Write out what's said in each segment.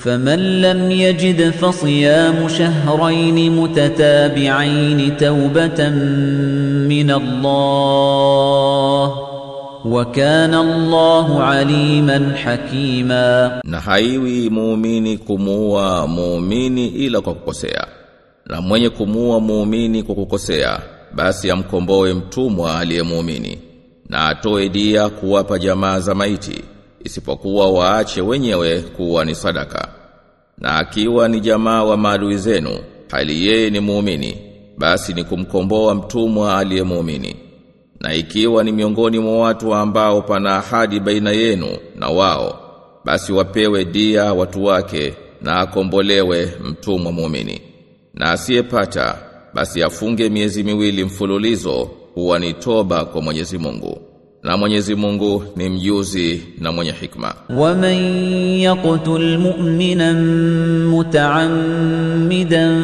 فمن لم يجد فصيام شهرين متتابعين توبة من الله وكان الله عليما حكيما na haiwi muumini kumuua muumini ila kwa kukosea na mwenye kumuua muumini kwa kukosea basi amkomboe mtumwa aliyemuumini na atoe dia kuwapa jamaa za maiti isipokuwa waache wenyewe kuwa ni sadaka na akiwa ni jamaa wa maadui zenu hali yeye ni muumini basi ni kumkomboa mtumwa aliyemuumini na ikiwa ni miongoni mwa watu ambao pana ahadi baina yenu na wao basi wapewe dia watu wake na akombolewe mtumwa muumini. Na asiyepata basi afunge miezi miwili mfululizo huwa ni toba kwa Mwenyezi Mungu na Mwenyezi Mungu ni mjuzi na mwenye hikma. Wa man yaqtul mu'minan muta'ammidan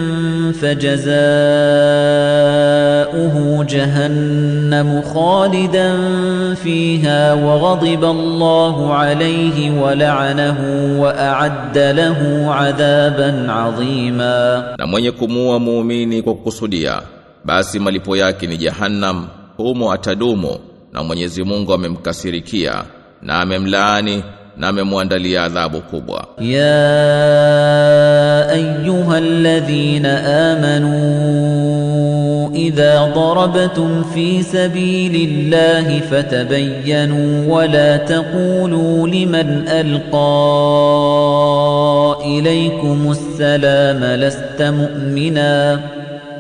fajazaohu jahannam khalidan fiha wa ghadiba Allahu alayhi wa la'anahu wa a'adda lahu 'adhaban 'azima. Na mwenye kumua muumini kwa kukusudia basi malipo yake ni jahannam humo atadumu na Mwenyezi Mungu amemkasirikia na amemlaani na amemwandalia adhabu kubwa يا أيها الذين آمنوا إذا ضربتم في سبيل الله فتبينوا ولا تقولوا لمن ألقى إليكم السلام لست مؤمنا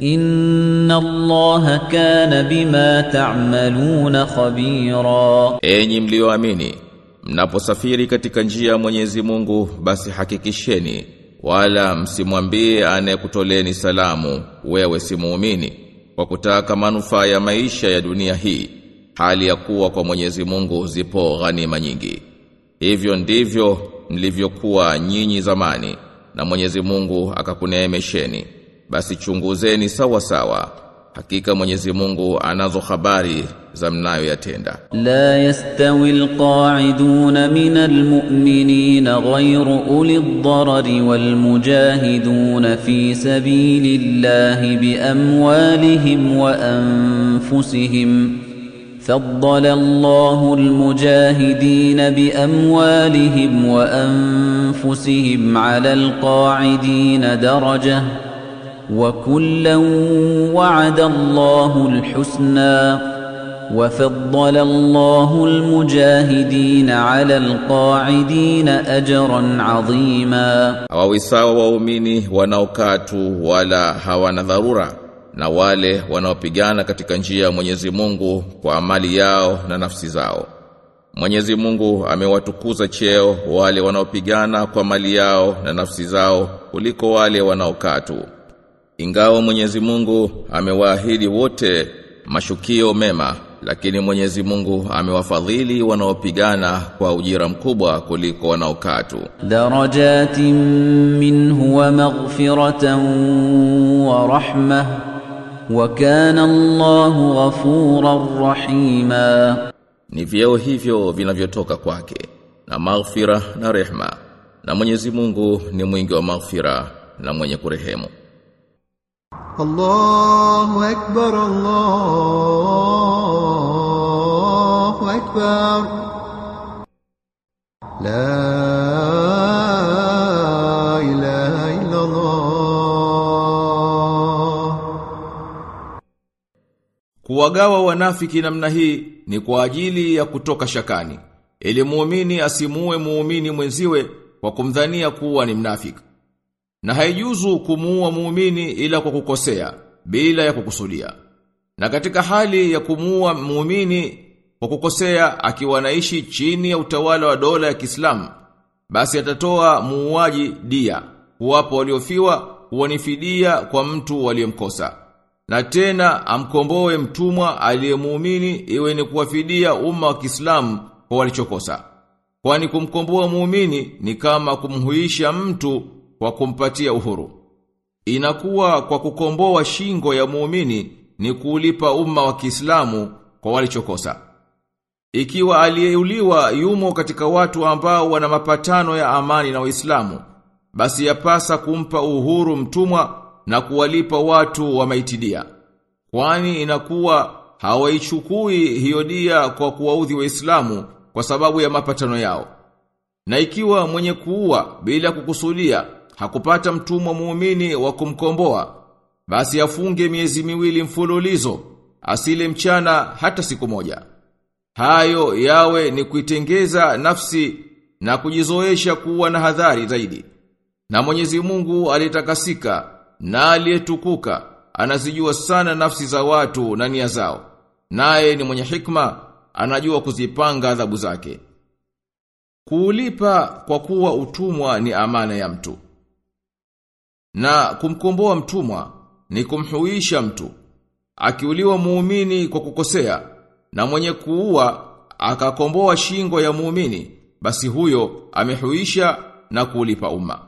Inna Allaha kana bima ta'maluna khabira, enyi mlioamini mnaposafiri katika njia ya Mwenyezi Mungu basi hakikisheni wala msimwambie anayekutoleni salamu wewe si muumini kwa kutaka manufaa ya maisha ya dunia hii hali ya kuwa kwa Mwenyezi Mungu zipo ghanima nyingi. Hivyo ndivyo mlivyokuwa nyinyi zamani na Mwenyezi Mungu akakuneemesheni. basi chunguzeni sawa sawa hakika Mwenyezi Mungu anazo habari za mnayo mnayoyatenda. La yastawi alqa'idun min almu'minin ghayru uli ad-darari walmujahidun fi sabilillahi bi amwalihim wa anfusihim فضل الله المجاهدين بأموالهم وأنفسهم على القاعدين درجةً وكلا وعد الله الحسنى وفضل الله المجاهدين على القاعدين أجرا عظيما hawawisawa waumini wanaokaa tu wala hawana dharura na wale wanaopigana katika njia ya Mwenyezi Mungu kwa amali yao na nafsi zao Mwenyezi Mungu amewatukuza cheo wale wanaopigana kwa mali yao na nafsi zao kuliko wale wanaokaa tu Ingawa Mwenyezi Mungu amewaahidi wote mashukio mema, lakini Mwenyezi Mungu amewafadhili wanaopigana kwa ujira mkubwa kuliko wanaokatu. Darajatin minhu wa maghfiratan wa rahma wa kana Allahu ghafurar rahima. Ni vyeo hivyo vinavyotoka kwake na maghfira na rehma. Na Mwenyezi Mungu ni mwingi wa maghfira na mwenye kurehemu. الله أكبر الله أكبر لا إله إلا الله Kuwagawa wanafiki namna hii ni kwa ajili ya kutoka shakani, ili muumini asimue muumini mwenziwe kwa kumdhania kuwa ni mnafiki. Na haijuzu kumuua muumini ila kwa kukosea, bila ya kukusudia. Na katika hali ya kumuua muumini kwa kukosea akiwa naishi chini ya utawala wa dola ya Kiislamu, basi atatoa muuaji dia, kuwapo waliofiwa kuwa ni fidia kwa mtu waliyemkosa. Na tena amkomboe mtumwa aliyemuumini iwe ni kuwafidia umma wa Kiislamu kwa walichokosa. Kwani kumkomboa muumini ni kama kumhuisha mtu kwa kumpatia uhuru. Inakuwa kwa kukomboa shingo ya muumini ni kuulipa umma wa Kiislamu kwa walichokosa. Ikiwa aliyeuliwa yumo katika watu ambao wana mapatano ya amani na Waislamu, basi yapasa kumpa uhuru mtumwa na kuwalipa watu wa maitidia. Kwani inakuwa hawaichukui hiyo dia kwa kuwaudhi Waislamu kwa sababu ya mapatano yao. Na ikiwa mwenye kuua bila kukusudia hakupata mtumwa muumini wa kumkomboa, basi afunge miezi miwili mfululizo, asile mchana hata siku moja. Hayo yawe ni kuitengeza nafsi na kujizoesha kuwa na hadhari zaidi. Na Mwenyezi Mungu aliyetakasika na aliyetukuka anazijua sana nafsi za watu na nia zao. Naye ni mwenye hikma, anajua kuzipanga adhabu zake. Kuulipa kwa kuwa utumwa ni amana ya mtu. Na kumkomboa mtumwa ni kumhuisha mtu. Akiuliwa muumini kwa kukosea na mwenye kuua akakomboa shingo ya muumini, basi huyo amehuisha na kulipa umma.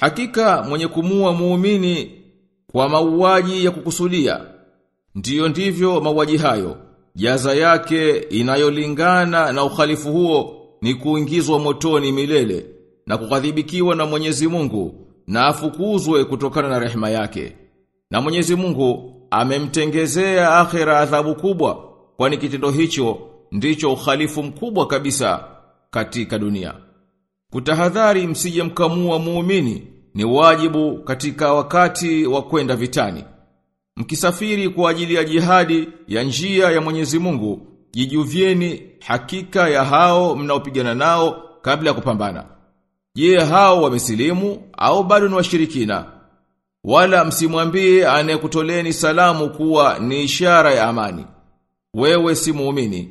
Hakika mwenye kumua muumini kwa mauaji ya kukusudia, ndiyo ndivyo mauaji hayo, jaza yake inayolingana na ukhalifu huo ni kuingizwa motoni milele na kukadhibikiwa na Mwenyezi Mungu na afukuzwe kutokana na rehema yake. Na Mwenyezi Mungu amemtengezea akhira adhabu kubwa kwani kitendo hicho ndicho uhalifu mkubwa kabisa katika dunia. Kutahadhari msije mkamua muumini ni wajibu katika wakati wa kwenda vitani. Mkisafiri kwa ajili ya jihadi ya njia ya Mwenyezi Mungu, jijuvieni hakika ya hao mnaopigana nao kabla ya kupambana. Je, hao wamesilimu au bado ni washirikina? Wala msimwambie anayekutoleni salamu kuwa ni ishara ya amani. Wewe si muumini,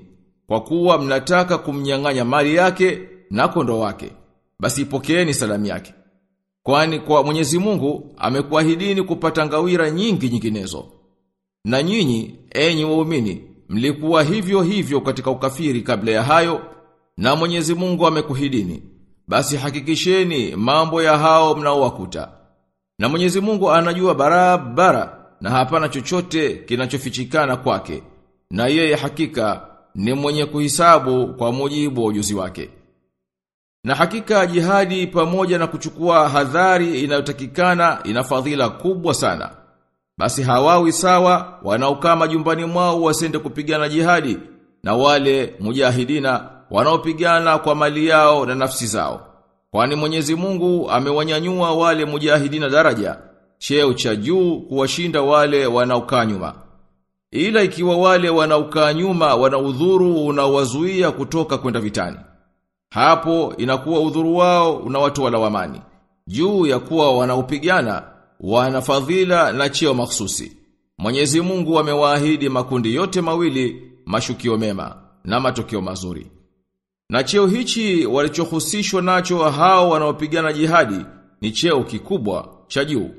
kwa kuwa mnataka kumnyang'anya mali yake na kondo wake. Basi pokeeni salamu yake. Kwani kwa Mwenyezi Mungu amekuahidini kupata ngawira nyingi nyinginezo. Na nyinyi, enyi waumini, mlikuwa hivyo hivyo katika ukafiri kabla ya hayo, na Mwenyezi Mungu amekuhidini. Basi hakikisheni mambo ya hao mnaowakuta. Na Mwenyezi Mungu anajua barabara na hapana chochote kinachofichikana kwake. Na yeye hakika ni mwenye kuhisabu kwa mujibu wa ujuzi wake. Na hakika jihadi pamoja na kuchukua hadhari inayotakikana ina fadhila kubwa sana. Basi hawawi sawa wanaokaa majumbani mwao wasende kupigana jihadi na wale mujahidina wanaopigana kwa mali yao na nafsi zao. Kwani Mwenyezi Mungu amewanyanyua wale mujahidina daraja, cheo cha juu kuwashinda wale wanaokaa nyuma. Ila ikiwa wale wanaokaa nyuma wana udhuru unaowazuia kutoka kwenda vitani. Hapo inakuwa udhuru wao unawatoa lawamani. Juu ya kuwa wanaopigana wana fadhila na cheo mahsusi. Mwenyezi Mungu amewaahidi makundi yote mawili mashukio mema na matokeo mazuri. Na cheo hichi walichohusishwa nacho hao wanaopigana jihadi ni cheo kikubwa cha juu.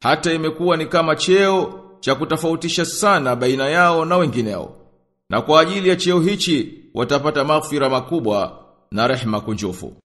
Hata imekuwa ni kama cheo cha kutofautisha sana baina yao na wengineo. Na kwa ajili ya cheo hichi watapata maghfira makubwa na rehema kunjufu.